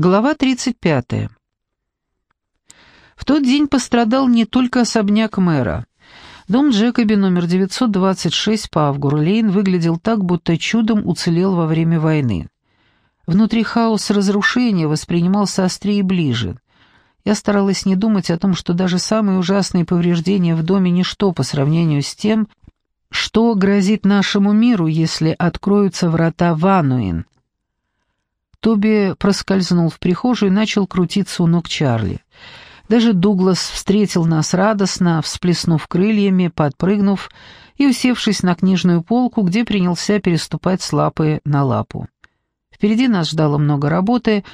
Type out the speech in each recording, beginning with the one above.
Глава 35. В тот день пострадал не только особняк мэра. Дом Джекоби номер 926 по Авгур-Лейн выглядел так, будто чудом уцелел во время войны. Внутри хаос разрушения воспринимался острее и ближе. Я старалась не думать о том, что даже самые ужасные повреждения в доме ничто по сравнению с тем, что грозит нашему миру, если откроются врата Вануин. Тоби проскользнул в прихожую и начал крутиться у ног Чарли. Даже Дуглас встретил нас радостно, всплеснув крыльями, подпрыгнув и усевшись на книжную полку, где принялся переступать с лапы на лапу. Впереди нас ждало много работы,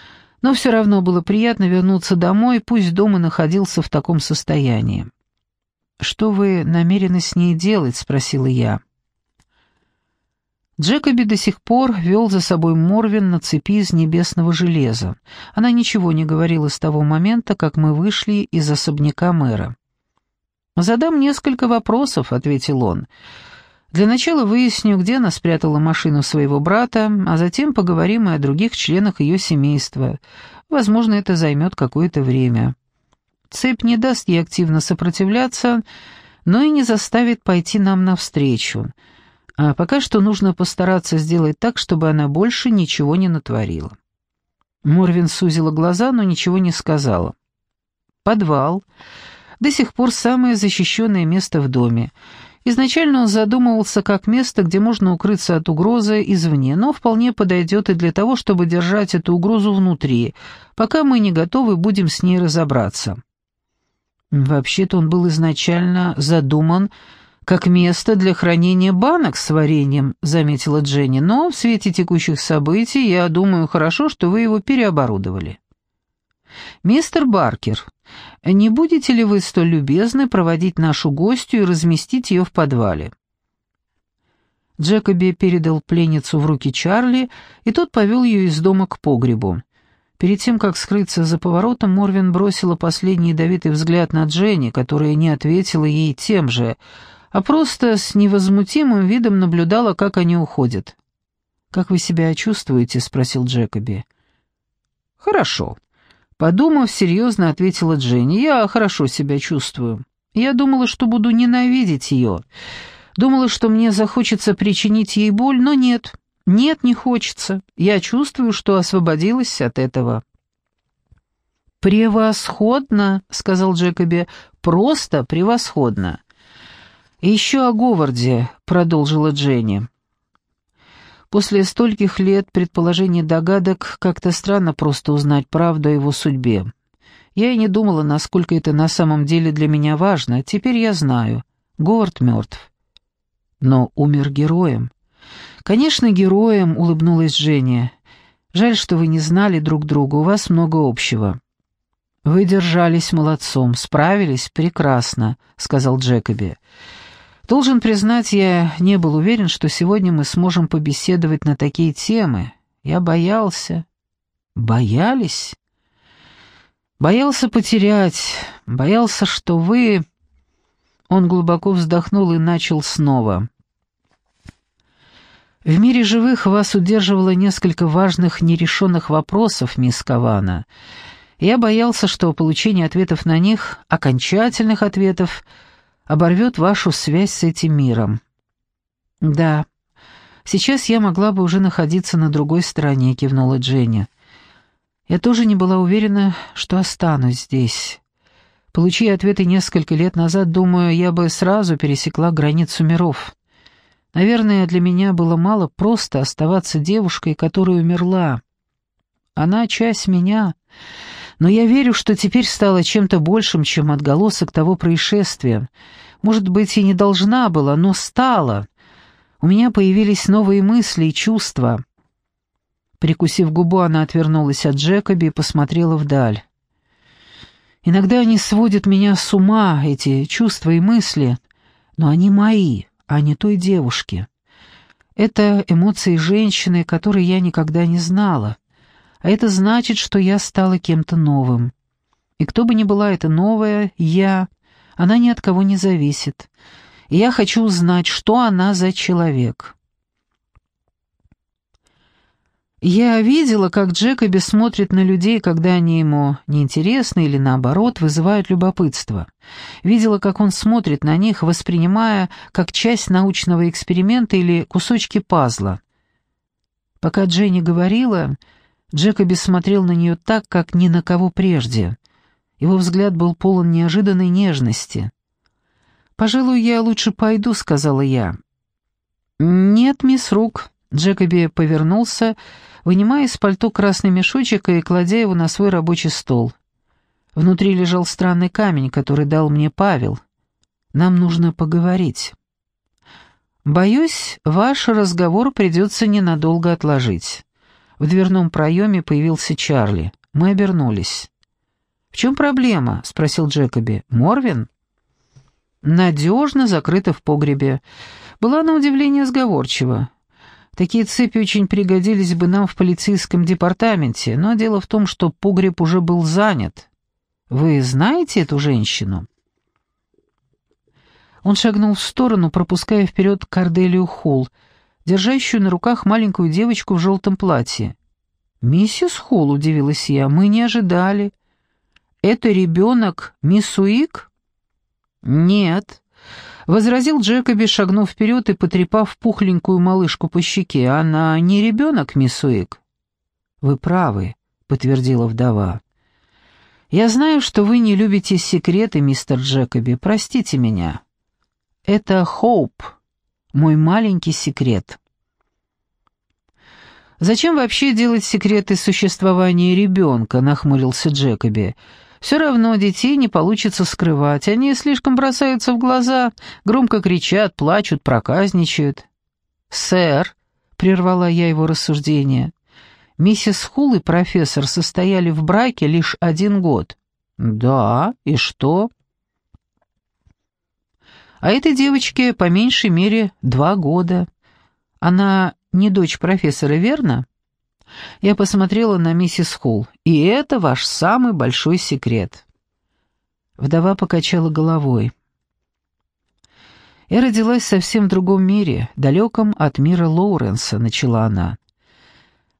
но все равно было приятно вернуться домой, пусть дом и находился в таком состоянии. «Что вы намерены с ней делать?» — спросила я. Джекоби до сих пор вел за собой Морвин на цепи из небесного железа. Она ничего не говорила с того момента, как мы вышли из особняка мэра. «Задам несколько вопросов», — ответил он. «Для начала выясню, где она спрятала машину своего брата, а затем поговорим и о других членах ее семейства. Возможно, это займет какое-то время. Цепь не даст ей активно сопротивляться, но и не заставит пойти нам навстречу». А пока что нужно постараться сделать так, чтобы она больше ничего не натворила. Морвин сузила глаза, но ничего не сказала. Подвал. До сих пор самое защищенное место в доме. Изначально он задумывался как место, где можно укрыться от угрозы извне, но вполне подойдет и для того, чтобы держать эту угрозу внутри, пока мы не готовы будем с ней разобраться. Вообще-то он был изначально задуман как место для хранения банок с вареньем», — заметила Дженни, «но в свете текущих событий я думаю, хорошо, что вы его переоборудовали». «Мистер Баркер, не будете ли вы столь любезны проводить нашу гостью и разместить ее в подвале?» Джекоби передал пленницу в руки Чарли, и тот повел ее из дома к погребу. Перед тем, как скрыться за поворотом, Морвин бросила последний ядовитый взгляд на Дженни, которая не ответила ей тем же — а просто с невозмутимым видом наблюдала, как они уходят. «Как вы себя чувствуете?» — спросил Джекоби. «Хорошо». Подумав, серьезно ответила Дженни. «Я хорошо себя чувствую. Я думала, что буду ненавидеть ее. Думала, что мне захочется причинить ей боль, но нет. Нет, не хочется. Я чувствую, что освободилась от этого». «Превосходно», — сказал Джекоби. «Просто превосходно». «И еще о Говарде», — продолжила Дженни. После стольких лет предположений догадок как-то странно просто узнать правду о его судьбе. Я и не думала, насколько это на самом деле для меня важно. Теперь я знаю. Говард мертв. Но умер героем. «Конечно, героем», — улыбнулась Женя. «Жаль, что вы не знали друг друга, у вас много общего». «Вы держались молодцом, справились прекрасно», — сказал Джекоби. «Джекоби». Должен признать, я не был уверен, что сегодня мы сможем побеседовать на такие темы. Я боялся. Боялись? Боялся потерять, боялся, что вы... Он глубоко вздохнул и начал снова. В мире живых вас удерживало несколько важных нерешенных вопросов, мисс Кавана. Я боялся, что получение ответов на них, окончательных ответов, — оборвет вашу связь с этим миром. Да, сейчас я могла бы уже находиться на другой стороне, кивнула Дженни. Я тоже не была уверена, что останусь здесь. Получи ответы несколько лет назад, думаю, я бы сразу пересекла границу миров. Наверное, для меня было мало просто оставаться девушкой, которая умерла. Она часть меня, но я верю, что теперь стала чем-то большим, чем отголосок того происшествия. Может быть, и не должна была, но стала. У меня появились новые мысли и чувства. Прикусив губу, она отвернулась от Джекоби и посмотрела вдаль. Иногда они сводят меня с ума, эти чувства и мысли, но они мои, а не той девушки. Это эмоции женщины, которой я никогда не знала а это значит, что я стала кем-то новым. И кто бы ни была эта новая «я», она ни от кого не зависит. И я хочу узнать, что она за человек. Я видела, как Джекоби смотрит на людей, когда они ему неинтересны или, наоборот, вызывают любопытство. Видела, как он смотрит на них, воспринимая как часть научного эксперимента или кусочки пазла. Пока Дженни говорила, Джекоби смотрел на нее так, как ни на кого прежде. Его взгляд был полон неожиданной нежности. «Пожалуй, я лучше пойду», — сказала я. «Нет, мисс Рук». Джекоби повернулся вынимая из пальто красный мешочек и кладя его на свой рабочий стол. Внутри лежал странный камень, который дал мне Павел. Нам нужно поговорить. Боюсь, ваш разговор придется ненадолго отложить. В дверном проеме появился Чарли. Мы обернулись. «В чем проблема?» — спросил Джекоби. «Морвин?» «Надежно закрыта в погребе. Была на удивление сговорчива. Такие цепи очень пригодились бы нам в полицейском департаменте, но дело в том, что погреб уже был занят. Вы знаете эту женщину?» Он шагнул в сторону, пропуская вперед Корделию Холл, держащую на руках маленькую девочку в желтом платье. «Миссис Холл», — удивилась я, — «мы не ожидали». «Это ребенок мисс Уик?» «Нет», Возразил Джекоби, шагнув вперед и потрепав пухленькую малышку по щеке. «Она не ребенок, мисс Уик?» «Вы правы», — подтвердила вдова. «Я знаю, что вы не любите секреты, мистер Джекоби. Простите меня. Это Хоуп, мой маленький секрет». «Зачем вообще делать секреты существования ребенка?» — нахмурился Джекоби. Все равно детей не получится скрывать, они слишком бросаются в глаза, громко кричат, плачут, проказничают. «Сэр», — прервала я его рассуждение, — «миссис Хул и профессор состояли в браке лишь один год». «Да, и что?» «А этой девочке по меньшей мере два года. Она не дочь профессора, верно?» Я посмотрела на миссис Холл. «И это ваш самый большой секрет». Вдова покачала головой. «Я родилась совсем в другом мире, далеком от мира Лоуренса», — начала она.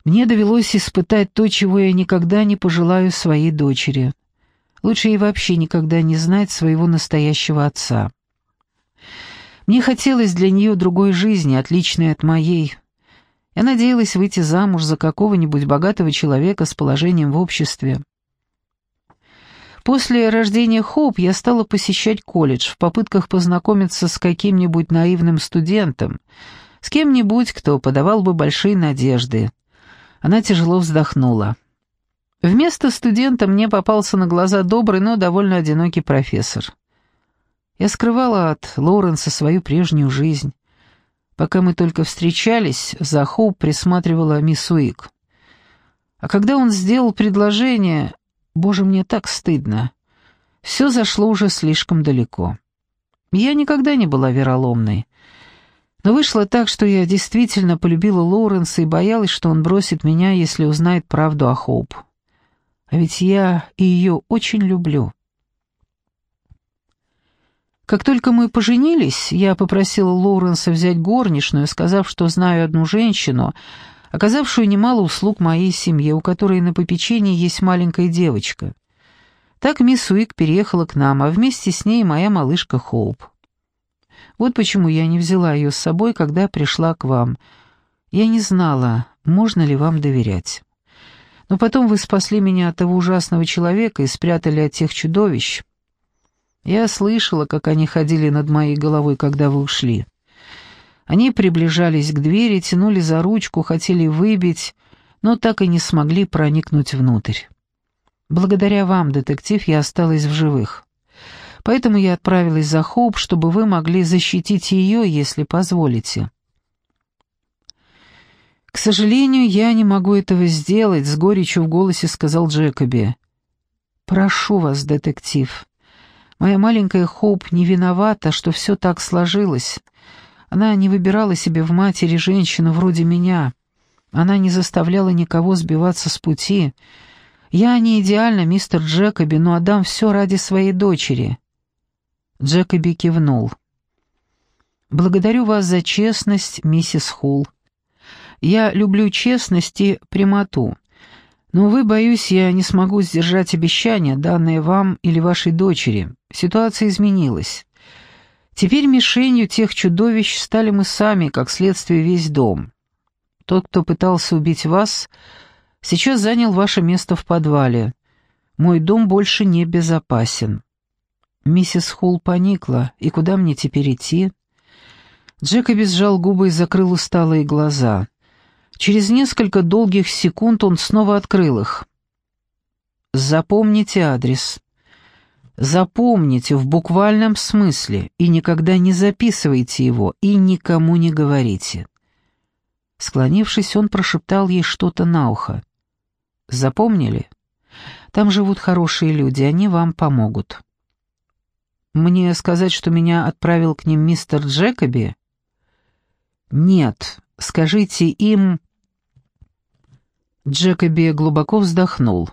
«Мне довелось испытать то, чего я никогда не пожелаю своей дочери. Лучше ей вообще никогда не знать своего настоящего отца. Мне хотелось для нее другой жизни, отличной от моей, я надеялась выйти замуж за какого-нибудь богатого человека с положением в обществе. После рождения Хоуп я стала посещать колледж в попытках познакомиться с каким-нибудь наивным студентом, с кем-нибудь, кто подавал бы большие надежды. Она тяжело вздохнула. Вместо студента мне попался на глаза добрый, но довольно одинокий профессор. Я скрывала от Лоуренса свою прежнюю жизнь. Пока мы только встречались, за Хоуп присматривала мисс Уик. А когда он сделал предложение, боже, мне так стыдно. Все зашло уже слишком далеко. Я никогда не была вероломной. Но вышло так, что я действительно полюбила Лоуренса и боялась, что он бросит меня, если узнает правду о Хоуп. А ведь я и ее очень люблю. Как только мы поженились, я попросила Лоуренса взять горничную, сказав, что знаю одну женщину, оказавшую немало услуг моей семье, у которой на попечении есть маленькая девочка. Так мисс Уик переехала к нам, а вместе с ней моя малышка Хоуп. Вот почему я не взяла ее с собой, когда пришла к вам. Я не знала, можно ли вам доверять. Но потом вы спасли меня от того ужасного человека и спрятали от тех чудовищ. Я слышала, как они ходили над моей головой, когда вы ушли. Они приближались к двери, тянули за ручку, хотели выбить, но так и не смогли проникнуть внутрь. Благодаря вам, детектив, я осталась в живых. Поэтому я отправилась за Хоуп, чтобы вы могли защитить ее, если позволите. «К сожалению, я не могу этого сделать», — с горечью в голосе сказал Джекоби. «Прошу вас, детектив, Моя маленькая Хоуп не виновата, что все так сложилось. Она не выбирала себе в матери женщину вроде меня. Она не заставляла никого сбиваться с пути. Я не идеальна, мистер Джекоби, но отдам все ради своей дочери». Джекоби кивнул. «Благодарю вас за честность, миссис Хул. Я люблю честность и прямоту. Но, увы, боюсь, я не смогу сдержать обещания, данные вам или вашей дочери. Ситуация изменилась. Теперь мишенью тех чудовищ стали мы сами, как следствие весь дом. Тот, кто пытался убить вас, сейчас занял ваше место в подвале. Мой дом больше не безопасен. Миссис Холл поникла, и куда мне теперь идти? Джекоби сжал губы и закрыл усталые глаза. Через несколько долгих секунд он снова открыл их. «Запомните адрес. Запомните в буквальном смысле и никогда не записывайте его и никому не говорите». Склонившись, он прошептал ей что-то на ухо. «Запомнили? Там живут хорошие люди, они вам помогут». «Мне сказать, что меня отправил к ним мистер Джекоби?» «Нет, скажите им...» Джекоби глубоко вздохнул.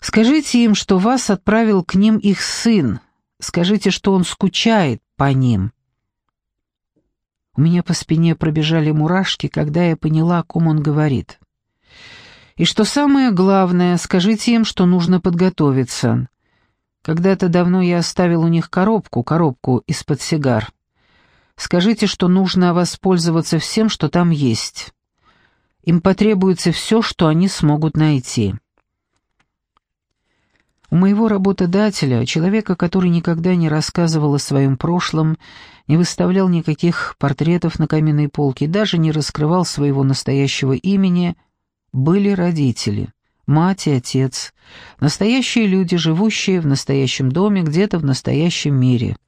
«Скажите им, что вас отправил к ним их сын. Скажите, что он скучает по ним». У меня по спине пробежали мурашки, когда я поняла, о ком он говорит. И что самое главное, скажите им, что нужно подготовиться. Когда-то давно я оставил у них коробку, коробку из-под сигар. Скажите, что нужно воспользоваться всем, что там есть. Им потребуется все, что они смогут найти. У моего работодателя, человека, который никогда не рассказывал о своем прошлом, не выставлял никаких портретов на каменной полке, даже не раскрывал своего настоящего имени, были родители, мать и отец, настоящие люди, живущие в настоящем доме, где-то в настоящем мире —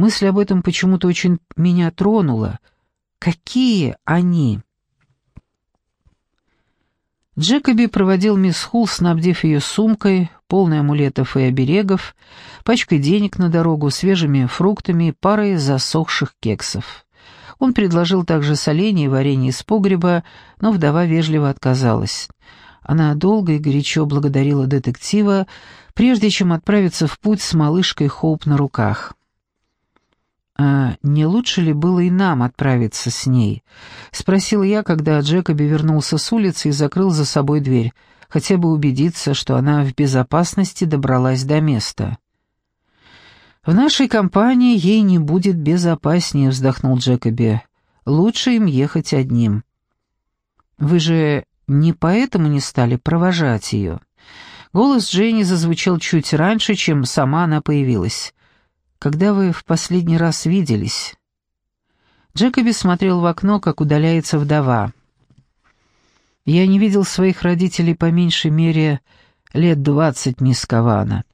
Мысль об этом почему-то очень меня тронула. Какие они? Джекоби проводил мисс Хул, снабдив ее сумкой, полной амулетов и оберегов, пачкой денег на дорогу, свежими фруктами и парой засохших кексов. Он предложил также соленье и варенье из погреба, но вдова вежливо отказалась. Она долго и горячо благодарила детектива, прежде чем отправиться в путь с малышкой Хоуп на руках. «А не лучше ли было и нам отправиться с ней?» — спросил я, когда Джекоби вернулся с улицы и закрыл за собой дверь, хотя бы убедиться, что она в безопасности добралась до места. «В нашей компании ей не будет безопаснее», — вздохнул Джекоби. «Лучше им ехать одним». «Вы же не поэтому не стали провожать ее?» Голос Дженни зазвучал чуть раньше, чем сама она появилась. Когда вы в последний раз виделись?» Джекоби смотрел в окно, как удаляется вдова. «Я не видел своих родителей по меньшей мере лет двадцать, мисс Кавана.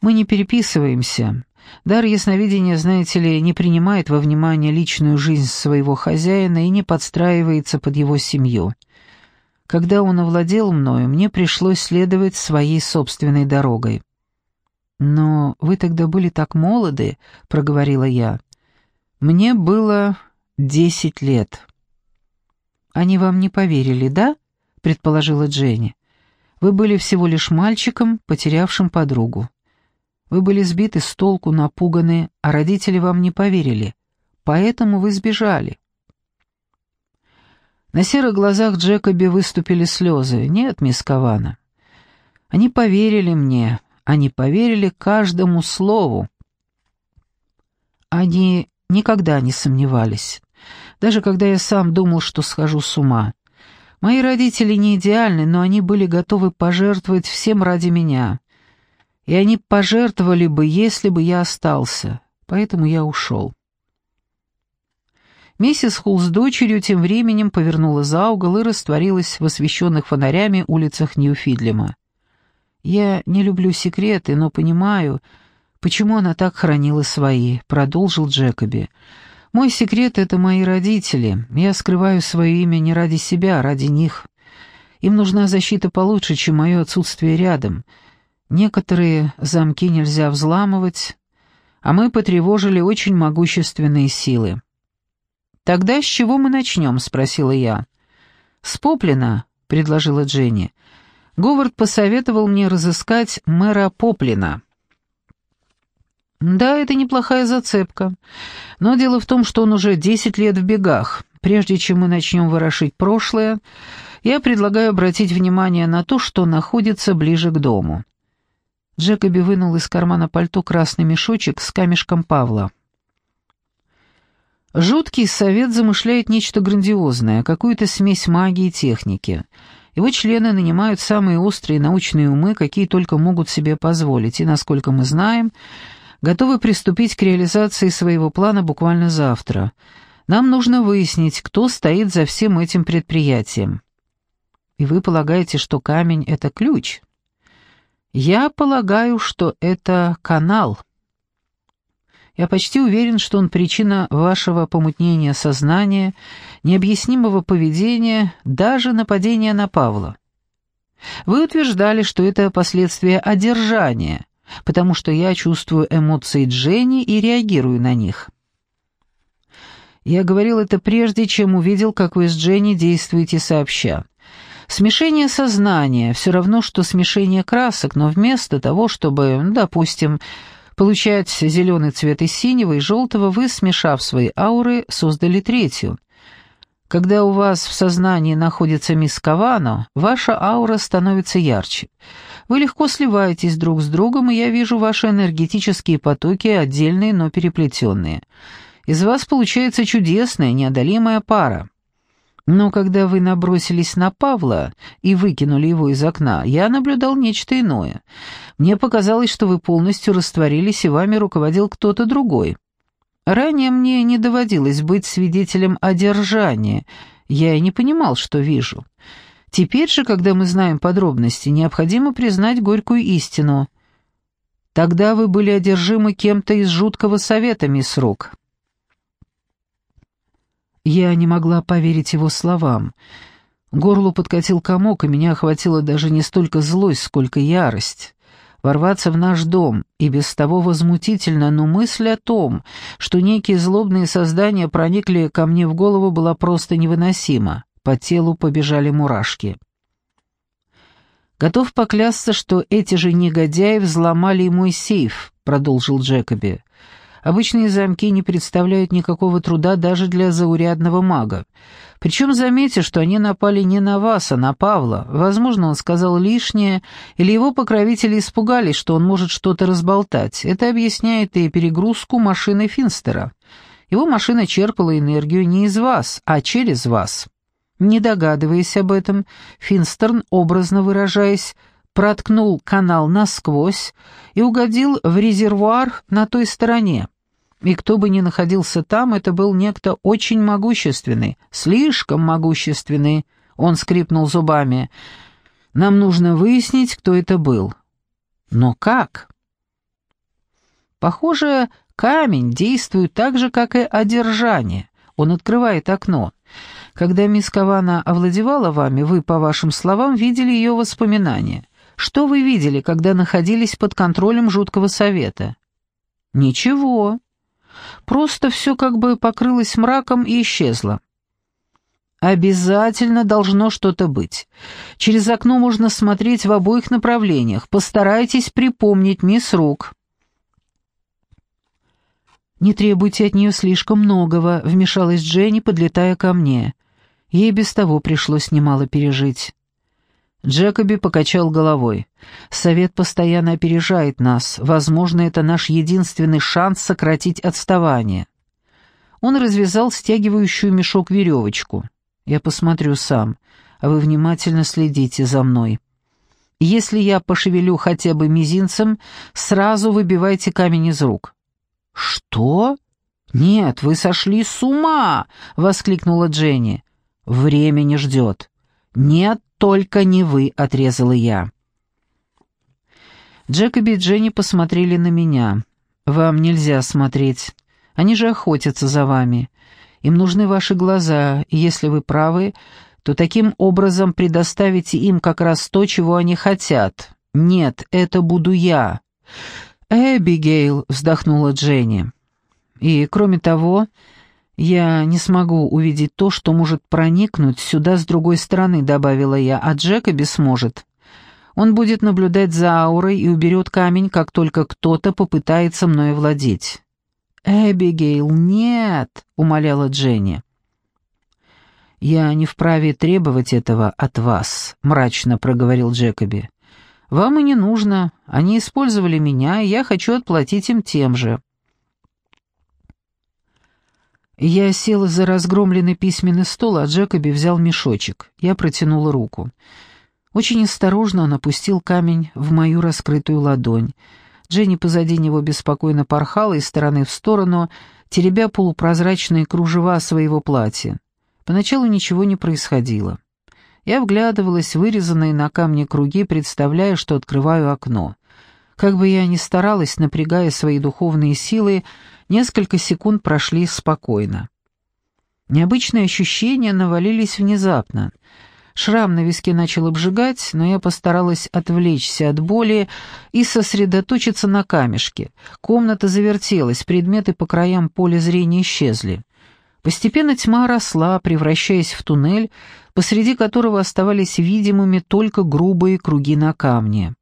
Мы не переписываемся. Дар ясновидения, знаете ли, не принимает во внимание личную жизнь своего хозяина и не подстраивается под его семью. Когда он овладел мною, мне пришлось следовать своей собственной дорогой. «Но вы тогда были так молоды», — проговорила я. «Мне было десять лет». «Они вам не поверили, да?» — предположила Дженни. «Вы были всего лишь мальчиком, потерявшим подругу. Вы были сбиты с толку, напуганы, а родители вам не поверили. Поэтому вы сбежали». На серых глазах Джекоби выступили слезы. «Нет, мисс Кавана. Они поверили мне, они поверили каждому слову. Они никогда не сомневались, даже когда я сам думал, что схожу с ума. Мои родители не идеальны, но они были готовы пожертвовать всем ради меня. И они пожертвовали бы, если бы я остался, поэтому я ушел. Миссис Хул с дочерью тем временем повернула за угол и растворилась в освещенных фонарями улицах Нью-Фидлема. «Я не люблю секреты, но понимаю, почему она так хранила свои», — продолжил Джекоби. «Мой секрет — это мои родители. Я скрываю свое имя не ради себя, а ради них. Им нужна защита получше, чем мое отсутствие рядом. Некоторые замки нельзя взламывать, а мы потревожили очень могущественные силы». «Тогда с чего мы начнем?» — спросила я. «С Поплина», — предложила Дженни. Говард посоветовал мне разыскать мэра Поплина. Да, это неплохая зацепка. Но дело в том, что он уже десять лет в бегах. Прежде чем мы начнем ворошить прошлое, я предлагаю обратить внимание на то, что находится ближе к дому». Джекоби вынул из кармана пальто красный мешочек с камешком Павла. Жуткий совет замышляет нечто грандиозное, какую-то смесь магии и техники. Его члены нанимают самые острые научные умы, какие только могут себе позволить, и, насколько мы знаем, готовы приступить к реализации своего плана буквально завтра. Нам нужно выяснить, кто стоит за всем этим предприятием. И вы полагаете, что камень — это ключ? Я полагаю, что это канал. Я почти уверен, что он причина вашего помутнения сознания, необъяснимого поведения, даже нападения на Павла. Вы утверждали, что это последствия одержания, потому что я чувствую эмоции Дженни и реагирую на них. Я говорил это прежде, чем увидел, как вы с Дженни действуете сообща. Смешение сознания — все равно, что смешение красок, но вместо того, чтобы, допустим, получать зеленый цвет из синего и желтого, вы, смешав свои ауры, создали третью. Когда у вас в сознании находится мисс Кавано, ваша аура становится ярче. Вы легко сливаетесь друг с другом, и я вижу ваши энергетические потоки, отдельные, но переплетенные. Из вас получается чудесная, неодолимая пара. Но когда вы набросились на Павла и выкинули его из окна, я наблюдал нечто иное. Мне показалось, что вы полностью растворились, и вами руководил кто-то другой. Ранее мне не доводилось быть свидетелем одержания. Я и не понимал, что вижу. Теперь же, когда мы знаем подробности, необходимо признать горькую истину. Тогда вы были одержимы кем-то из жуткого совета, мисс Рок. Я не могла поверить его словам. Горлу подкатил комок, и меня охватила даже не столько злость, сколько ярость. Ворваться в наш дом, и без того возмутительно, но мысль о том, что некие злобные создания проникли ко мне в голову, была просто невыносима. По телу побежали мурашки. «Готов поклясться, что эти же негодяи взломали и мой сейф», — продолжил Джекоби. Обычные замки не представляют никакого труда даже для заурядного мага. Причем заметьте, что они напали не на вас, а на Павла. Возможно, он сказал лишнее, или его покровители испугались, что он может что-то разболтать. Это объясняет и перегрузку машины Финстера. Его машина черпала энергию не из вас, а через вас. Не догадываясь об этом, Финстерн, образно выражаясь, проткнул канал насквозь и угодил в резервуар на той стороне. И кто бы ни находился там, это был некто очень могущественный, слишком могущественный, он скрипнул зубами. Нам нужно выяснить, кто это был. Но как? Похоже, камень действует так же, как и одержание. Он открывает окно. Когда мисс Кавана овладевала вами, вы, по вашим словам, видели ее воспоминания. Что вы видели, когда находились под контролем жуткого совета? Ничего. Просто все как бы покрылось мраком и исчезло. Обязательно должно что-то быть. Через окно можно смотреть в обоих направлениях. Постарайтесь припомнить, мисс Рук. «Не требуйте от нее слишком многого», — вмешалась Дженни, подлетая ко мне. Ей без того пришлось немало пережить. Джекоби покачал головой. «Совет постоянно опережает нас. Возможно, это наш единственный шанс сократить отставание». Он развязал стягивающую мешок веревочку. «Я посмотрю сам, а вы внимательно следите за мной. Если я пошевелю хотя бы мизинцем, сразу выбивайте камень из рук». «Что? Нет, вы сошли с ума!» — воскликнула Дженни. «Время не ждет». «Нет, только не вы», — отрезала я. Джекоби и Дженни посмотрели на меня. «Вам нельзя смотреть. Они же охотятся за вами. Им нужны ваши глаза, и если вы правы, то таким образом предоставите им как раз то, чего они хотят. Нет, это буду я». «Эбигейл», — вздохнула Дженни. «И, кроме того, «Я не смогу увидеть то, что может проникнуть сюда с другой стороны», — добавила я, — «а Джекоби сможет. Он будет наблюдать за аурой и уберет камень, как только кто-то попытается мной владеть». «Эбигейл, нет!» — умоляла Дженни. «Я не вправе требовать этого от вас», — мрачно проговорил Джекоби. «Вам и не нужно. Они использовали меня, и я хочу отплатить им тем же». Я села за разгромленный письменный стол, а Джекоби взял мешочек. Я протянула руку. Очень осторожно он опустил камень в мою раскрытую ладонь. Дженни позади него беспокойно порхала из стороны в сторону, теребя полупрозрачные кружева своего платья. Поначалу ничего не происходило. Я вглядывалась в вырезанные на камне круги, представляя, что открываю окно. Как бы я ни старалась, напрягая свои духовные силы, несколько секунд прошли спокойно. Необычные ощущения навалились внезапно. Шрам на виске начал обжигать, но я постаралась отвлечься от боли и сосредоточиться на камешке. Комната завертелась, предметы по краям поля зрения исчезли. Постепенно тьма росла, превращаясь в туннель, посреди которого оставались видимыми только грубые круги на камне.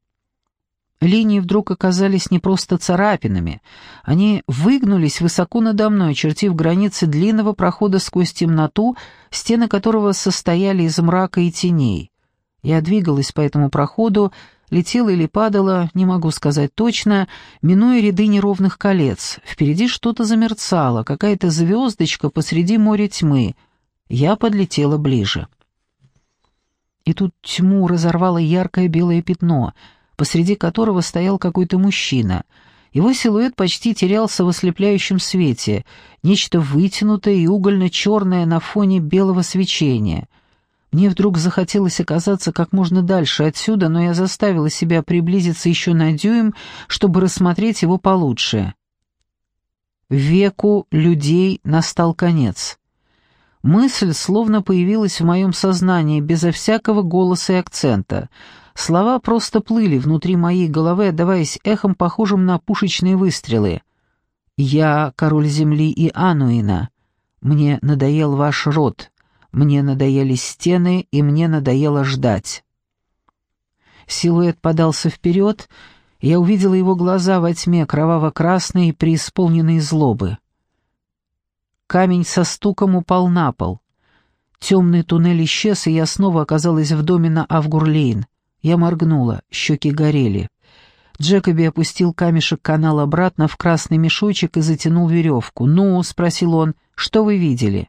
Линии вдруг оказались не просто царапинами, они выгнулись высоко надо мной, чертив границы длинного прохода сквозь темноту, стены которого состояли из мрака и теней. Я двигалась по этому проходу, летела или падала, не могу сказать точно, минуя ряды неровных колец. Впереди что-то замерцало, какая-то звездочка посреди моря тьмы. Я подлетела ближе. И тут тьму разорвало яркое белое пятно, посреди которого стоял какой-то мужчина. Его силуэт почти терялся в ослепляющем свете, нечто вытянутое и угольно-черное на фоне белого свечения — мне вдруг захотелось оказаться как можно дальше отсюда, но я заставила себя приблизиться еще на дюйм, чтобы рассмотреть его получше. Веку людей настал конец. Мысль словно появилась в моем сознании, безо всякого голоса и акцента. Слова просто плыли внутри моей головы, отдаваясь эхом, похожим на пушечные выстрелы. «Я король земли и Ануина. Мне надоел ваш род. Мне надоели стены, и мне надоело ждать. Силуэт подался вперед, я увидела его глаза во тьме, кроваво-красные преисполненные злобы. Камень со стуком упал на пол. Темный туннель исчез, и я снова оказалась в доме на Авгурлейн. Я моргнула, щеки горели. Джекоби опустил камешек канал обратно в красный мешочек и затянул веревку. «Ну?» — спросил он. «Что вы видели?»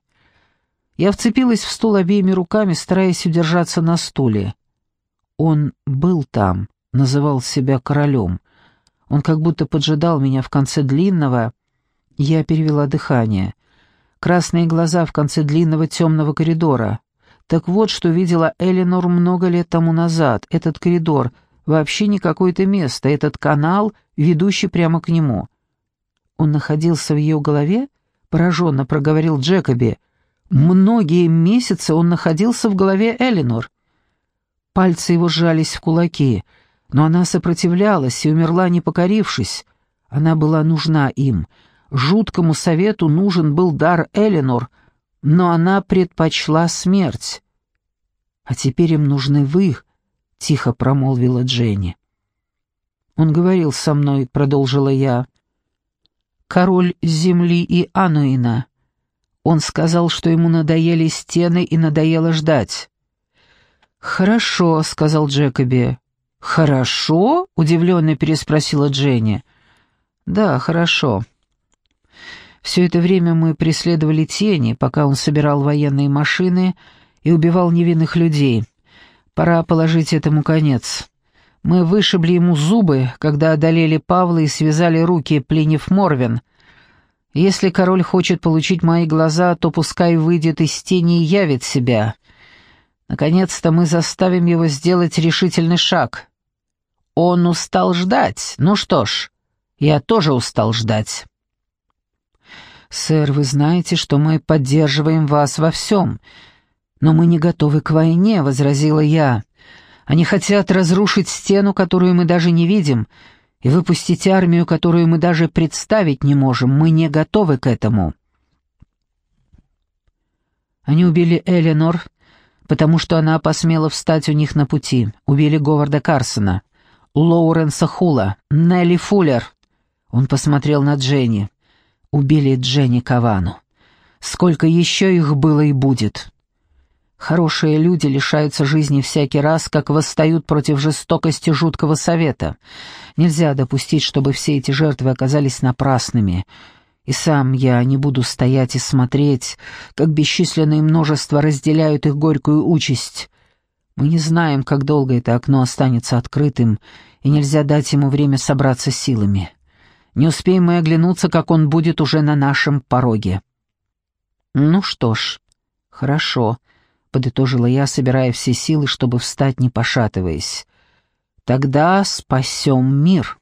Я вцепилась в стул обеими руками, стараясь удержаться на стуле. Он был там, называл себя королем. Он как будто поджидал меня в конце длинного... Я перевела дыхание. Красные глаза в конце длинного темного коридора. Так вот, что видела Эленор много лет тому назад. Этот коридор вообще не какое-то место, этот канал, ведущий прямо к нему. Он находился в ее голове? Пораженно проговорил Джекоби. Многие месяцы он находился в голове Элинор. Пальцы его сжались в кулаки, но она сопротивлялась и умерла, не покорившись. Она была нужна им. Жуткому совету нужен был дар Элинор, но она предпочла смерть. «А теперь им нужны вы», — тихо промолвила Дженни. «Он говорил со мной», — продолжила я. «Король земли и Ануина. Он сказал, что ему надоели стены и надоело ждать. «Хорошо», — сказал Джекоби. «Хорошо?» — удивленно переспросила Дженни. «Да, хорошо». Все это время мы преследовали тени, пока он собирал военные машины и убивал невинных людей. Пора положить этому конец. Мы вышибли ему зубы, когда одолели Павла и связали руки, пленив Морвин — если король хочет получить мои глаза, то пускай выйдет из тени и явит себя. Наконец-то мы заставим его сделать решительный шаг. Он устал ждать. Ну что ж, я тоже устал ждать. «Сэр, вы знаете, что мы поддерживаем вас во всем, но мы не готовы к войне», — возразила я. «Они хотят разрушить стену, которую мы даже не видим, и выпустить армию, которую мы даже представить не можем. Мы не готовы к этому. Они убили Эленор, потому что она посмела встать у них на пути. Убили Говарда Карсона, Лоуренса Хула, Нелли Фуллер. Он посмотрел на Дженни. Убили Дженни Кавану. Сколько еще их было и будет? Хорошие люди лишаются жизни всякий раз, как восстают против жестокости жуткого совета. Нельзя допустить, чтобы все эти жертвы оказались напрасными. И сам я не буду стоять и смотреть, как бесчисленное множество разделяют их горькую участь. Мы не знаем, как долго это окно останется открытым, и нельзя дать ему время собраться силами. Не успеем мы оглянуться, как он будет уже на нашем пороге. Ну что ж, хорошо. — подытожила я, собирая все силы, чтобы встать, не пошатываясь. «Тогда спасем мир».